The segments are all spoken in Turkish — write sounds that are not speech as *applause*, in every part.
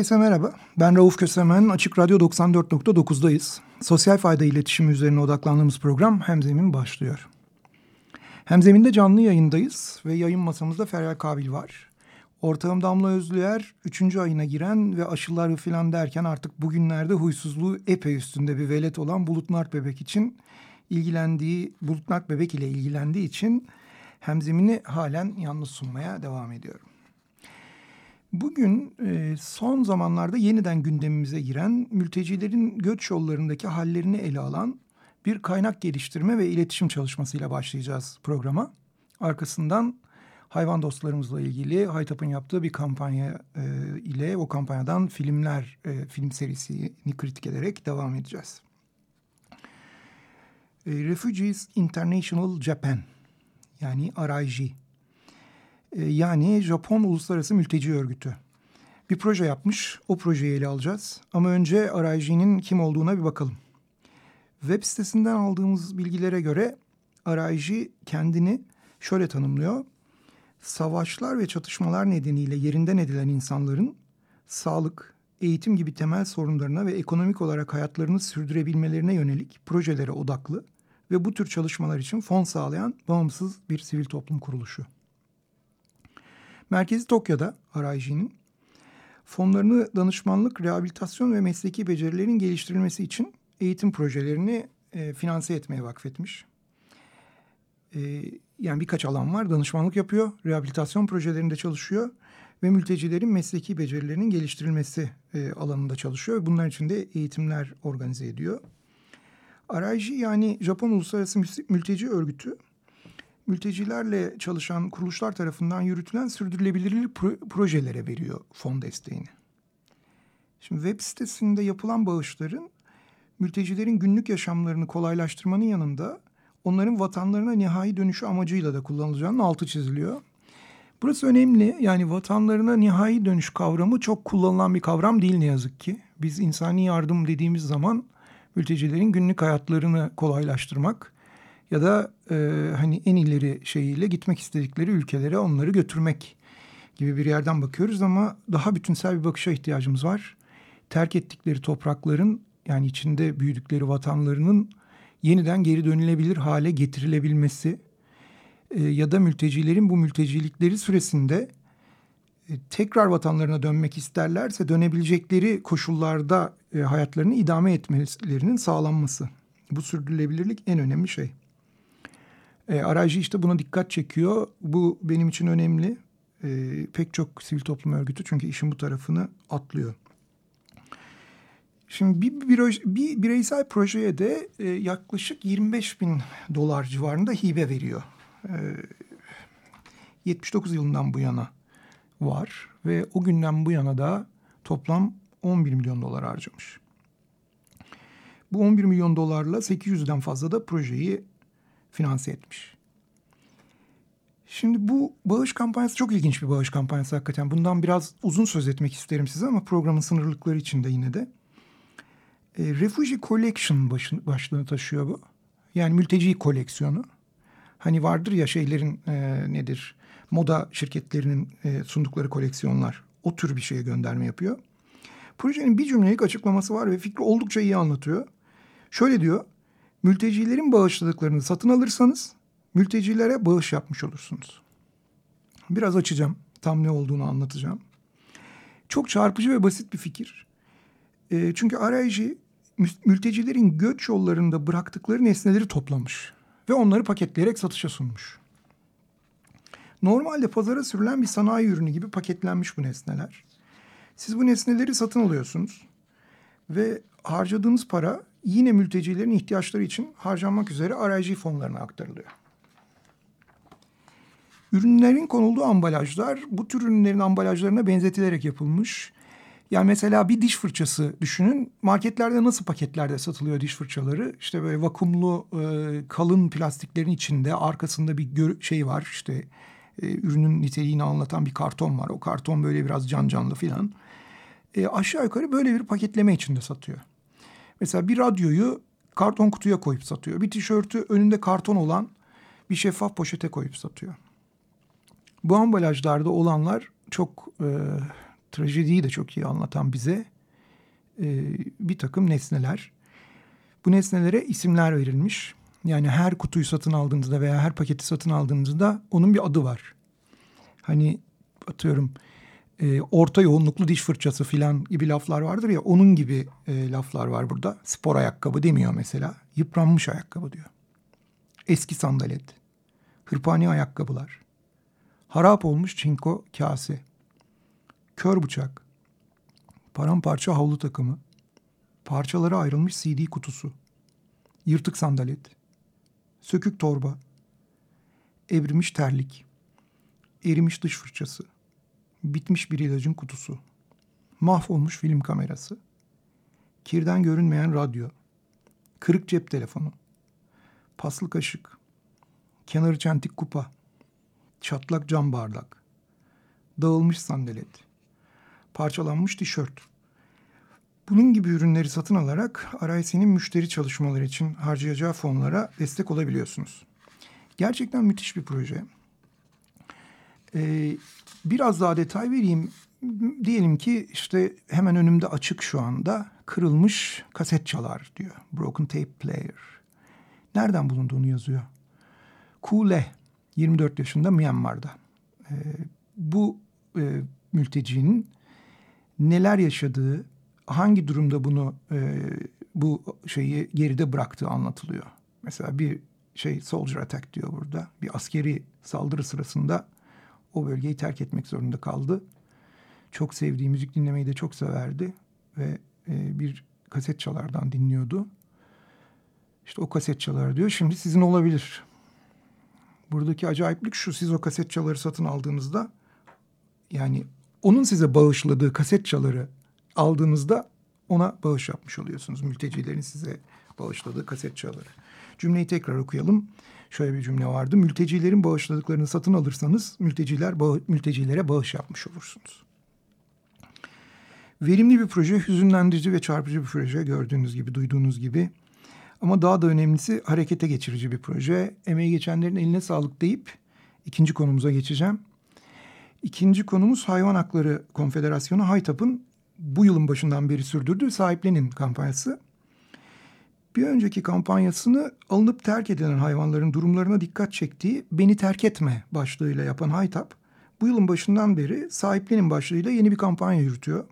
Herkese merhaba. Ben Rauf Kösemen. Açık Radyo 94.9'dayız. Sosyal fayda iletişimi üzerine odaklandığımız program Hemzemin başlıyor. Hemzemin'de canlı yayındayız ve yayın masamızda Feryal Kabil var. Ortağım Damla Özlüer, üçüncü ayına giren ve aşılar filan derken artık bugünlerde huysuzluğu epey üstünde bir velet olan Bulut Bebek için ilgilendiği, Bulut Bebek ile ilgilendiği için Hemzemin'i halen yalnız sunmaya devam ediyorum. Bugün e, son zamanlarda yeniden gündemimize giren mültecilerin göç yollarındaki hallerini ele alan bir kaynak geliştirme ve iletişim çalışmasıyla başlayacağız programa. Arkasından hayvan dostlarımızla ilgili Haytap'ın yaptığı bir kampanya e, ile o kampanyadan filmler, e, film serisini kritik ederek devam edeceğiz. Refugees International Japan yani RIG e, yani Japon Uluslararası Mülteci Örgütü. Bir proje yapmış, o projeyi ele alacağız. Ama önce RIG'nin kim olduğuna bir bakalım. Web sitesinden aldığımız bilgilere göre RIG kendini şöyle tanımlıyor. Savaşlar ve çatışmalar nedeniyle yerinden edilen insanların sağlık, eğitim gibi temel sorunlarına ve ekonomik olarak hayatlarını sürdürebilmelerine yönelik projelere odaklı ve bu tür çalışmalar için fon sağlayan bağımsız bir sivil toplum kuruluşu. Merkezi Tokyo'da RIG'nin fonlarını danışmanlık, rehabilitasyon ve mesleki becerilerin geliştirilmesi için eğitim projelerini e, finanse etmeye vakfetmiş. E, yani birkaç alan var. Danışmanlık yapıyor, rehabilitasyon projelerinde çalışıyor ve mültecilerin mesleki becerilerinin geliştirilmesi e, alanında çalışıyor. Bunlar için de eğitimler organize ediyor. RIG yani Japon Uluslararası Mülteci Örgütü mültecilerle çalışan kuruluşlar tarafından yürütülen sürdürülebilirlik projelere veriyor fon desteğini. Şimdi web sitesinde yapılan bağışların mültecilerin günlük yaşamlarını kolaylaştırmanın yanında onların vatanlarına nihai dönüşü amacıyla da kullanılacağının altı çiziliyor. Burası önemli. Yani vatanlarına nihai dönüş kavramı çok kullanılan bir kavram değil ne yazık ki. Biz insani yardım dediğimiz zaman mültecilerin günlük hayatlarını kolaylaştırmak ya da e, hani en ileri şeyiyle gitmek istedikleri ülkelere onları götürmek gibi bir yerden bakıyoruz ama daha bütünsel bir bakışa ihtiyacımız var. Terk ettikleri toprakların yani içinde büyüdükleri vatanlarının yeniden geri dönülebilir hale getirilebilmesi e, ya da mültecilerin bu mültecilikleri süresinde e, tekrar vatanlarına dönmek isterlerse dönebilecekleri koşullarda e, hayatlarını idame etmelerinin sağlanması. Bu sürdürülebilirlik en önemli şey. E, aracı işte buna dikkat çekiyor. Bu benim için önemli. E, pek çok sivil toplum örgütü çünkü işin bu tarafını atlıyor. Şimdi bir, bir, bir bireysel projeye de e, yaklaşık 25 bin dolar civarında hibe veriyor. E, 79 yılından bu yana var ve o günden bu yana da toplam 11 milyon dolar harcamış. Bu 11 milyon dolarla 800'den fazla da projeyi finanse etmiş. Şimdi bu bağış kampanyası çok ilginç bir bağış kampanyası hakikaten. Bundan biraz uzun söz etmek isterim size ama programın sınırlıkları içinde yine de. E, Refugee Collection başın, başlığını taşıyor bu. Yani mülteci koleksiyonu. Hani vardır ya şeylerin e, nedir? Moda şirketlerinin e, sundukları koleksiyonlar. O tür bir şeye gönderme yapıyor. Projenin bir cümlelik açıklaması var ve fikri oldukça iyi anlatıyor. Şöyle diyor. Mültecilerin bağışladıklarını satın alırsanız mültecilere bağış yapmış olursunuz. Biraz açacağım. Tam ne olduğunu anlatacağım. Çok çarpıcı ve basit bir fikir. E, çünkü arayıcı mültecilerin göç yollarında bıraktıkları nesneleri toplamış ve onları paketleyerek satışa sunmuş. Normalde pazara sürülen bir sanayi ürünü gibi paketlenmiş bu nesneler. Siz bu nesneleri satın alıyorsunuz Ve harcadığınız para yine mültecilerin ihtiyaçları için harcanmak üzere arazi fonlarına aktarılıyor. Ürünlerin konulduğu ambalajlar bu tür ürünlerin ambalajlarına benzetilerek yapılmış. Yani mesela bir diş fırçası düşünün. Marketlerde nasıl paketlerde satılıyor diş fırçaları? İşte böyle vakumlu e, kalın plastiklerin içinde arkasında bir şey var. İşte e, ürünün niteliğini anlatan bir karton var. O karton böyle biraz can canlı filan. E, aşağı yukarı böyle bir paketleme içinde satıyor. Mesela bir radyoyu karton kutuya koyup satıyor. Bir tişörtü önünde karton olan bir şeffaf poşete koyup satıyor. Bu ambalajlarda olanlar çok e, trajediyi de çok iyi anlatan bize e, bir takım nesneler. Bu nesnelere isimler verilmiş. Yani her kutuyu satın aldığınızda veya her paketi satın aldığınızda onun bir adı var. Hani atıyorum e, orta yoğunluklu diş fırçası filan gibi laflar vardır ya onun gibi e, laflar var burada. Spor ayakkabı demiyor mesela. Yıpranmış ayakkabı diyor. Eski sandalet. Hırpani ayakkabılar. Harap olmuş çinko kase. Kör bıçak. Paramparça havlu takımı. Parçalara ayrılmış CD kutusu. Yırtık sandalet. Sökük torba. Evrimiş terlik. Erimiş dış fırçası. Bitmiş bir ilacın kutusu. Mahvolmuş film kamerası. Kirden görünmeyen radyo. Kırık cep telefonu. Paslı kaşık. Kenarı çentik kupa. Çatlak cam bardak. Dağılmış sandalet. Parçalanmış tişört. Bunun gibi ürünleri satın alarak RIC'nin müşteri çalışmaları için harcayacağı fonlara destek olabiliyorsunuz. Gerçekten müthiş bir proje. Ee, biraz daha detay vereyim. Diyelim ki işte hemen önümde açık şu anda kırılmış kaset çalar diyor. Broken Tape Player. Nereden bulunduğunu yazıyor. Kule 24 yaşında Myanmar'da. Ee, bu e, mültecinin neler yaşadığı, hangi durumda bunu e, bu şeyi geride bıraktığı anlatılıyor. Mesela bir şey soldier attack diyor burada. Bir askeri saldırı sırasında o bölgeyi terk etmek zorunda kaldı. Çok sevdiği müzik dinlemeyi de çok severdi ve e, bir kaset çalardan dinliyordu. İşte o kaset çalar diyor. Şimdi sizin olabilir. Buradaki acayiplik şu. Siz o kaset çaları satın aldığınızda yani onun size bağışladığı kaset çaları aldığınızda ona bağış yapmış oluyorsunuz. Mültecilerin size bağışladığı kaset çaları. Cümleyi tekrar okuyalım. Şöyle bir cümle vardı. Mültecilerin bağışladıklarını satın alırsanız mülteciler bağ mültecilere bağış yapmış olursunuz. Verimli bir proje, hüzünlendirici ve çarpıcı bir proje gördüğünüz gibi, duyduğunuz gibi. Ama daha da önemlisi harekete geçirici bir proje. Emeği geçenlerin eline sağlık deyip ikinci konumuza geçeceğim. İkinci konumuz Hayvan Hakları Konfederasyonu Haytap'ın bu yılın başından beri sürdürdüğü Sahiplenin kampanyası. Bir önceki kampanyasını alınıp terk edilen hayvanların durumlarına dikkat çektiği Beni Terk Etme başlığıyla yapan Haytap, bu yılın başından beri Sahiplenin başlığıyla yeni bir kampanya yürütüyor.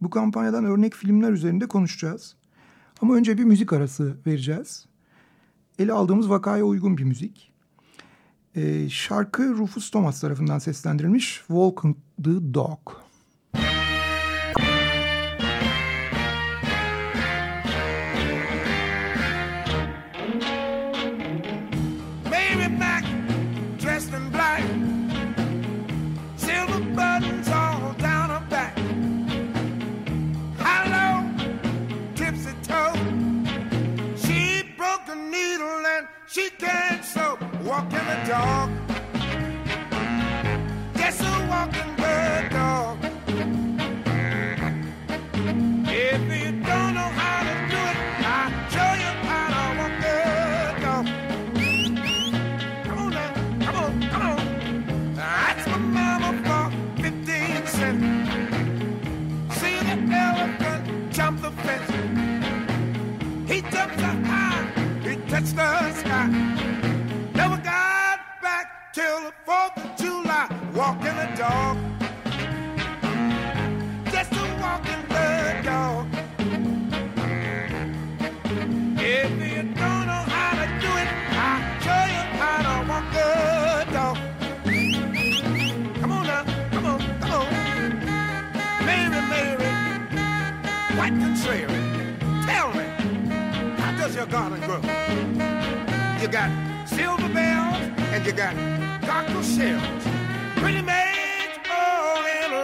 Bu kampanyadan örnek filmler üzerinde konuşacağız. Ama önce bir müzik arası vereceğiz. Ele aldığımız vakaya uygun bir müzik. Ee, şarkı Rufus Thomas tarafından seslendirilmiş Walking the Dog. Walking the dog. Just a walking bird dog.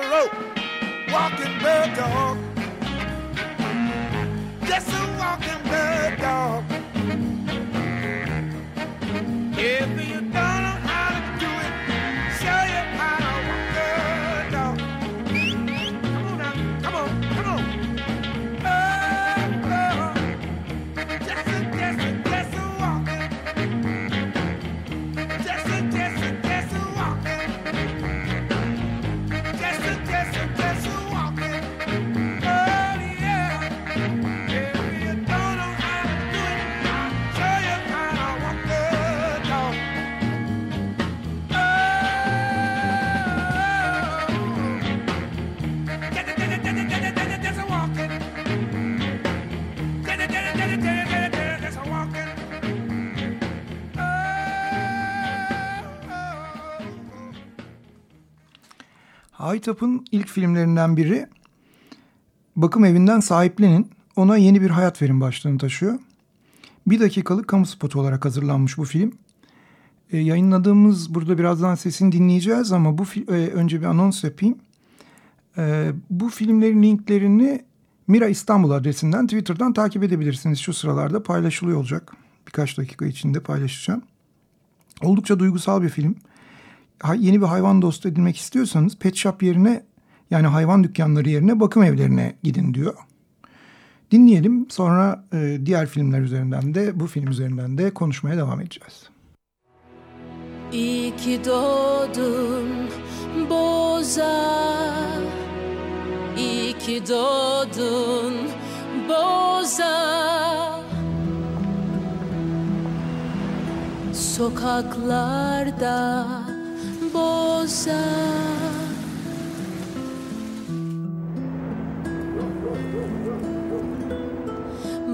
rope, walking bird. Haytap'ın ilk filmlerinden biri bakım evinden sahiplenin ona yeni bir hayat verin başlığını taşıyor. Bir dakikalık kamu spotu olarak hazırlanmış bu film. E, yayınladığımız burada birazdan sesini dinleyeceğiz ama bu e, önce bir anons yapayım. E, bu filmlerin linklerini Mira İstanbul adresinden Twitter'dan takip edebilirsiniz. Şu sıralarda paylaşılıyor olacak. Birkaç dakika içinde paylaşacağım. Oldukça duygusal bir film. Yeni bir hayvan dostu edinmek istiyorsanız pet shop yerine yani hayvan dükkanları yerine bakım evlerine gidin diyor. Dinleyelim sonra e, diğer filmler üzerinden de bu film üzerinden de konuşmaya devam edeceğiz. İyi ki doğdun Boza İyi ki doğdun Boza Sokaklarda Boza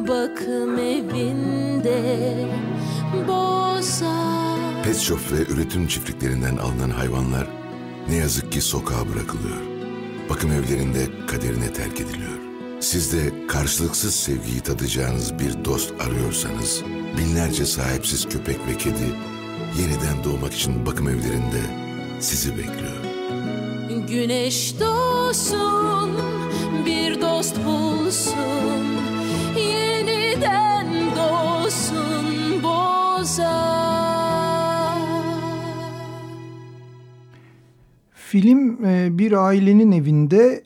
Bakım evinde Boza Pet shop ve üretim çiftliklerinden alınan hayvanlar ne yazık ki sokağa bırakılıyor. Bakım evlerinde kaderine terk ediliyor. Siz de karşılıksız sevgiyi tadacağınız bir dost arıyorsanız, binlerce sahipsiz köpek ve kedi yeniden doğmak için bakım evlerinde sizi bekliyor. Güneş doğsun, bir dost bulsun, yeniden doğsun boza. Film e, bir ailenin evinde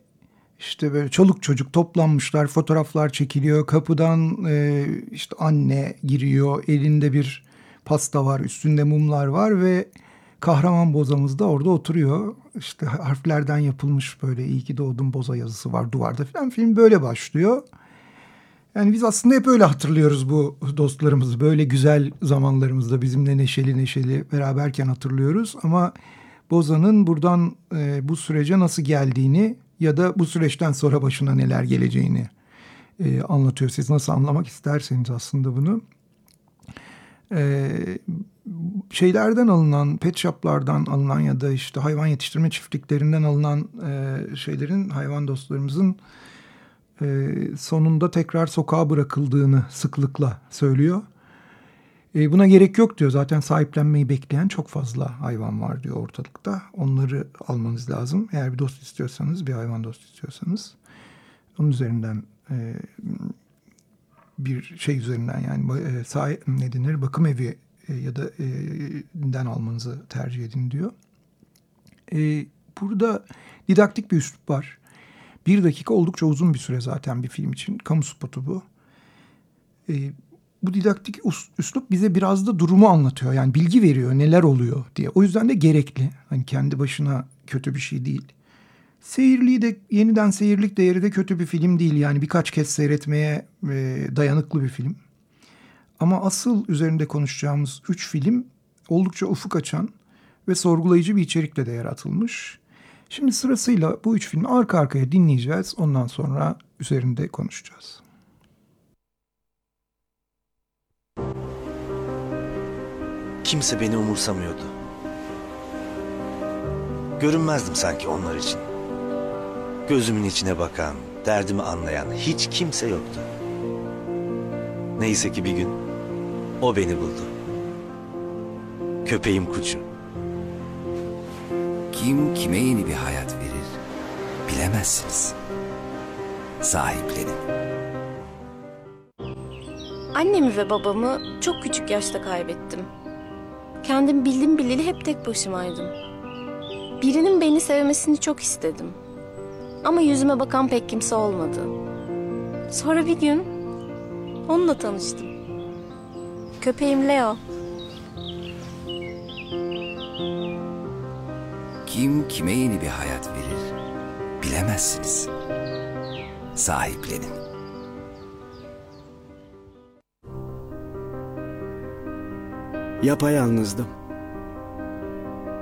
işte böyle çoluk çocuk toplanmışlar, fotoğraflar çekiliyor. Kapıdan e, işte anne giriyor, elinde bir pasta var, üstünde mumlar var ve kahraman bozamız da orada oturuyor. İşte harflerden yapılmış böyle iyi ki doğdun boza yazısı var duvarda falan. Film böyle başlıyor. Yani biz aslında hep öyle hatırlıyoruz bu dostlarımızı. Böyle güzel zamanlarımızda bizimle neşeli neşeli beraberken hatırlıyoruz. Ama Boza'nın buradan e, bu sürece nasıl geldiğini ya da bu süreçten sonra başına neler geleceğini e, anlatıyor. Siz nasıl anlamak isterseniz aslında bunu. E, şeylerden alınan, pet shoplardan alınan ya da işte hayvan yetiştirme çiftliklerinden alınan e, şeylerin hayvan dostlarımızın e, sonunda tekrar sokağa bırakıldığını sıklıkla söylüyor. E, buna gerek yok diyor. Zaten sahiplenmeyi bekleyen çok fazla hayvan var diyor ortalıkta. Onları almanız lazım. Eğer bir dost istiyorsanız, bir hayvan dost istiyorsanız. Onun üzerinden e, bir şey üzerinden yani e, sahi, ne denir bakım evi e, ya da e, den almanızı tercih edin diyor. E, burada didaktik bir üslup var. Bir dakika oldukça uzun bir süre zaten bir film için. Kamu spotu bu. E, bu didaktik üslup bize biraz da durumu anlatıyor. Yani bilgi veriyor neler oluyor diye. O yüzden de gerekli. Hani kendi başına kötü bir şey değil. Seyirliği de yeniden seyirlik değeri de kötü bir film değil. Yani birkaç kez seyretmeye e, dayanıklı bir film. Ama asıl üzerinde konuşacağımız üç film oldukça ufuk açan ve sorgulayıcı bir içerikle de yaratılmış. Şimdi sırasıyla bu üç filmi arka arkaya dinleyeceğiz. Ondan sonra üzerinde konuşacağız. Kimse beni umursamıyordu. Görünmezdim sanki onlar için. Gözümün içine bakan, derdimi anlayan hiç kimse yoktu. Neyse ki bir gün o beni buldu. Köpeğim Kuçu. Kim kime yeni bir hayat verir bilemezsiniz. Sahiplenin. Annemi ve babamı çok küçük yaşta kaybettim. Kendim bildim bileli hep tek başımaydım. Birinin beni sevmesini çok istedim. Ama yüzüme bakan pek kimse olmadı. Sonra bir gün onunla tanıştım. Köpeğim Leo. Kim kime yeni bir hayat verir bilemezsiniz. Sahiplenin. Yapayalnızdım.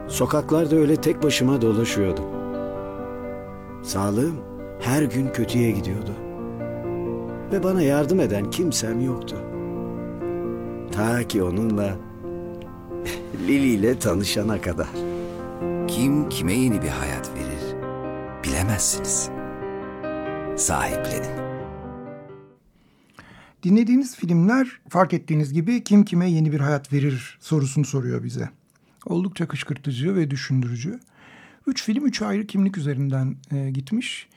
Sokaklarda öyle tek başıma dolaşıyordum. Sağlığım her gün kötüye gidiyordu. Ve bana yardım eden kimsem yoktu. Ta ki onunla *laughs* Lili ile tanışana kadar. Kim kime yeni bir hayat verir bilemezsiniz. Sahiplenin. Dinlediğiniz filmler fark ettiğiniz gibi kim kime yeni bir hayat verir sorusunu soruyor bize. Oldukça kışkırtıcı ve düşündürücü. Üç film üç ayrı kimlik üzerinden e, gitmiş.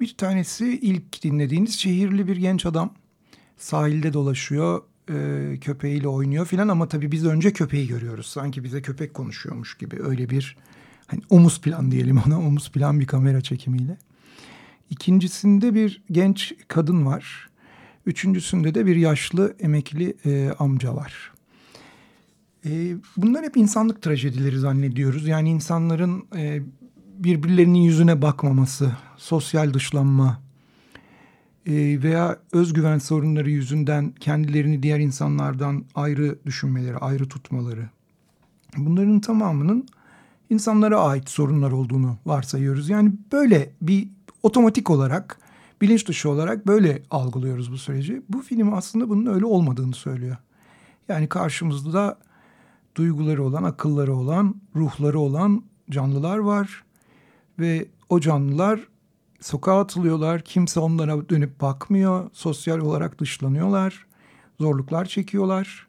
Bir tanesi ilk dinlediğiniz şehirli bir genç adam. Sahilde dolaşıyor, e, köpeğiyle oynuyor filan ama tabii biz önce köpeği görüyoruz. Sanki bize köpek konuşuyormuş gibi öyle bir hani omuz plan diyelim ona omuz plan bir kamera çekimiyle. İkincisinde bir genç kadın var. Üçüncüsünde de bir yaşlı emekli e, amca var. E, bunlar hep insanlık trajedileri zannediyoruz. Yani insanların e, birbirlerinin yüzüne bakmaması, sosyal dışlanma e, veya özgüven sorunları yüzünden kendilerini diğer insanlardan ayrı düşünmeleri, ayrı tutmaları. Bunların tamamının insanlara ait sorunlar olduğunu varsayıyoruz. Yani böyle bir otomatik olarak, bilinç dışı olarak böyle algılıyoruz bu süreci. Bu film aslında bunun öyle olmadığını söylüyor. Yani karşımızda duyguları olan, akılları olan, ruhları olan canlılar var. Ve o canlılar sokağa atılıyorlar. Kimse onlara dönüp bakmıyor. Sosyal olarak dışlanıyorlar. Zorluklar çekiyorlar.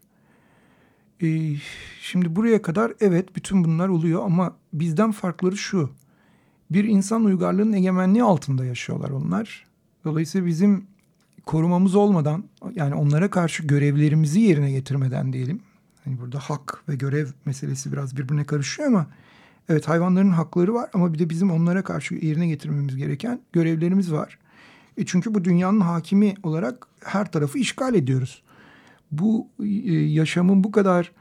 Ee, şimdi buraya kadar evet bütün bunlar oluyor ama bizden farkları şu. Bir insan uygarlığının egemenliği altında yaşıyorlar onlar. Dolayısıyla bizim korumamız olmadan yani onlara karşı görevlerimizi yerine getirmeden diyelim. Hani burada hak ve görev meselesi biraz birbirine karışıyor ama evet hayvanların hakları var ama bir de bizim onlara karşı yerine getirmemiz gereken görevlerimiz var. E çünkü bu dünyanın hakimi olarak her tarafı işgal ediyoruz. Bu e, yaşamın bu kadar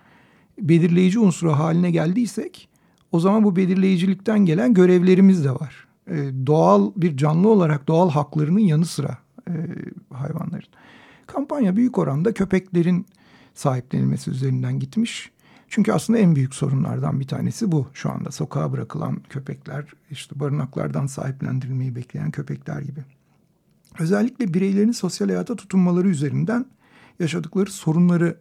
belirleyici unsuru haline geldiysek o zaman bu belirleyicilikten gelen görevlerimiz de var. E, doğal bir canlı olarak doğal haklarının yanı sıra e, hayvanların. Kampanya büyük oranda köpeklerin sahiplenilmesi üzerinden gitmiş. Çünkü aslında en büyük sorunlardan bir tanesi bu şu anda. Sokağa bırakılan köpekler, işte barınaklardan sahiplendirilmeyi bekleyen köpekler gibi. Özellikle bireylerin sosyal hayata tutunmaları üzerinden yaşadıkları sorunları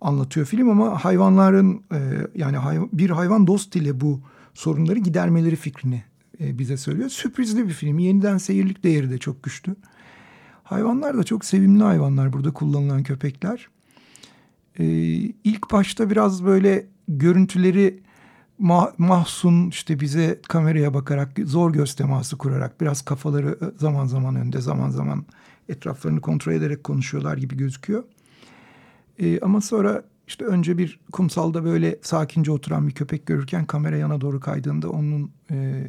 anlatıyor film ama hayvanların e, yani bir hayvan dost ile bu sorunları gidermeleri fikrini e, bize söylüyor. Sürprizli bir film. Yeniden seyirlik değeri de çok güçlü. Hayvanlar da çok sevimli hayvanlar burada kullanılan köpekler. Ee, ilk başta biraz böyle görüntüleri ma mahzun işte bize kameraya bakarak zor göz teması kurarak biraz kafaları zaman zaman önde zaman zaman etraflarını kontrol ederek konuşuyorlar gibi gözüküyor. Ee, ama sonra işte önce bir kumsalda böyle sakince oturan bir köpek görürken kamera yana doğru kaydığında onun e,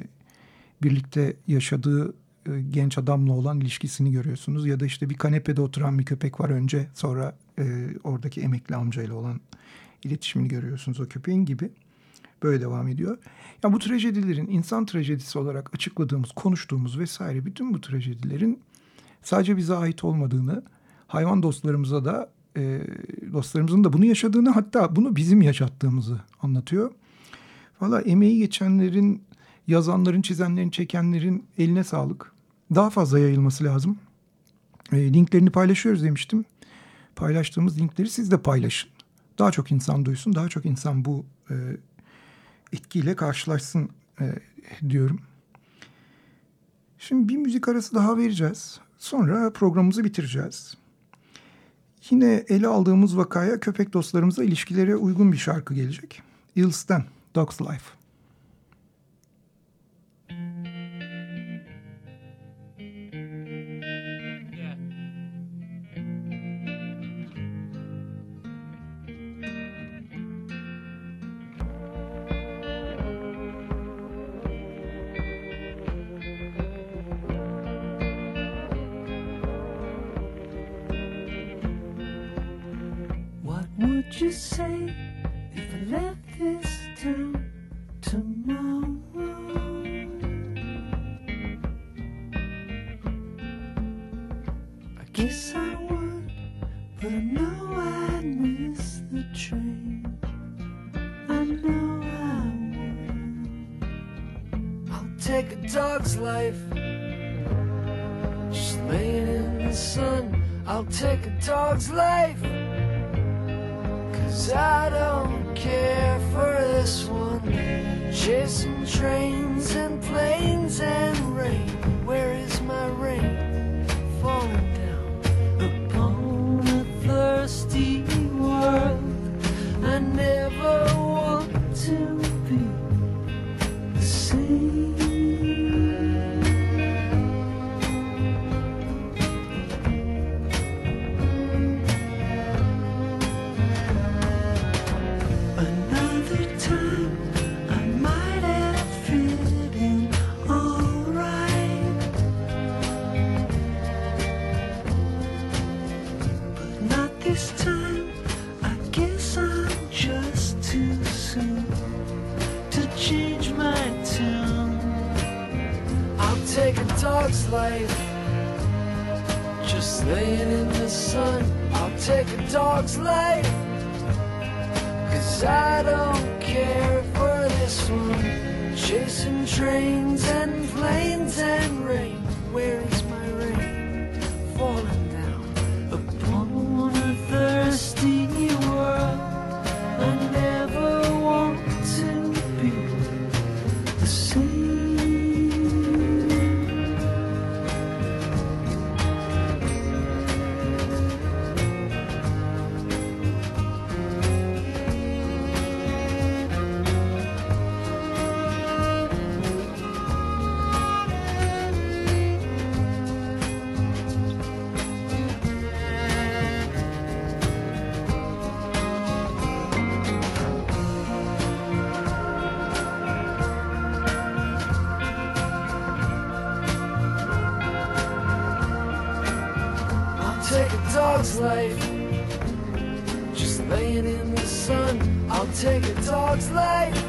birlikte yaşadığı e, genç adamla olan ilişkisini görüyorsunuz. Ya da işte bir kanepede oturan bir köpek var önce sonra e, oradaki emekli amcayla olan iletişimini görüyorsunuz o köpeğin gibi. Böyle devam ediyor. Ya bu trajedilerin insan trajedisi olarak açıkladığımız, konuştuğumuz vesaire bütün bu trajedilerin sadece bize ait olmadığını, hayvan dostlarımıza da e, dostlarımızın da bunu yaşadığını hatta bunu bizim yaşattığımızı anlatıyor. Valla emeği geçenlerin, yazanların, çizenlerin, çekenlerin eline sağlık. Daha fazla yayılması lazım. E, linklerini paylaşıyoruz demiştim. Paylaştığımız linkleri siz de paylaşın. Daha çok insan duysun, daha çok insan bu e, etkiyle karşılaşsın e, diyorum. Şimdi bir müzik arası daha vereceğiz. Sonra programımızı bitireceğiz. Yine ele aldığımız vakaya köpek dostlarımıza ilişkilere uygun bir şarkı gelecek. Ills'ten Dog's Life. You say just laying in the sun. I'll take a dog's life. Cause I don't care for this one. Chasing trains and planes and rain. Where is my rain? Falling take a dog's life.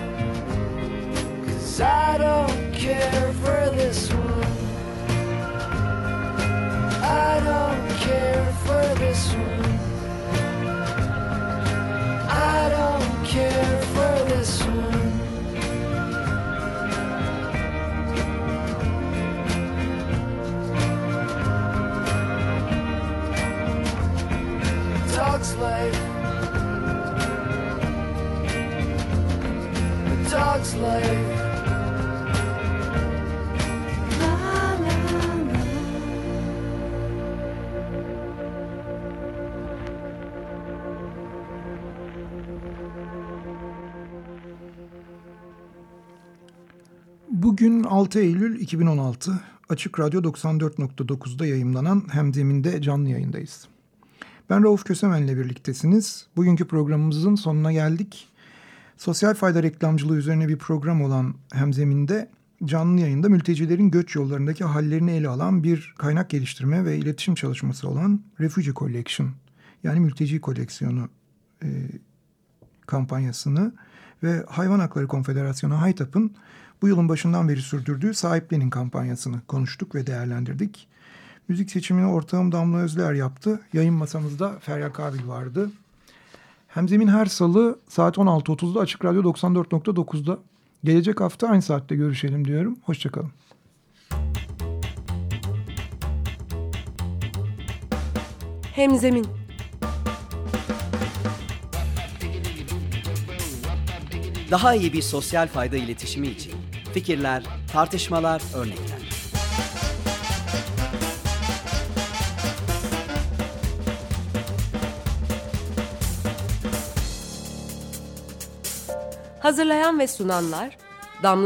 Dog's life. Bugün 6 Eylül 2016 Açık Radyo 94.9'da yayımlanan Hemzeminde canlı yayındayız. Ben Rauf Kösemen'le birliktesiniz. Bugünkü programımızın sonuna geldik. Sosyal fayda reklamcılığı üzerine bir program olan Hemzeminde canlı yayında mültecilerin göç yollarındaki hallerini ele alan bir kaynak geliştirme ve iletişim çalışması olan Refugee Collection yani mülteci koleksiyonu e, kampanyasını ve Hayvan Hakları Konfederasyonu HAYTAP'ın bu yılın başından beri sürdürdüğü Sahiplenin kampanyasını konuştuk ve değerlendirdik. Müzik seçimini ortağım Damla Özler yaptı. Yayın masamızda Feryal Kabil vardı. Hemzemin her salı saat 16.30'da Açık Radyo 94.9'da. Gelecek hafta aynı saatte görüşelim diyorum. Hoşçakalın. Hemzemin Daha iyi bir sosyal fayda iletişimi için fikirler, tartışmalar, örnekler. Hazırlayan ve sunanlar Damla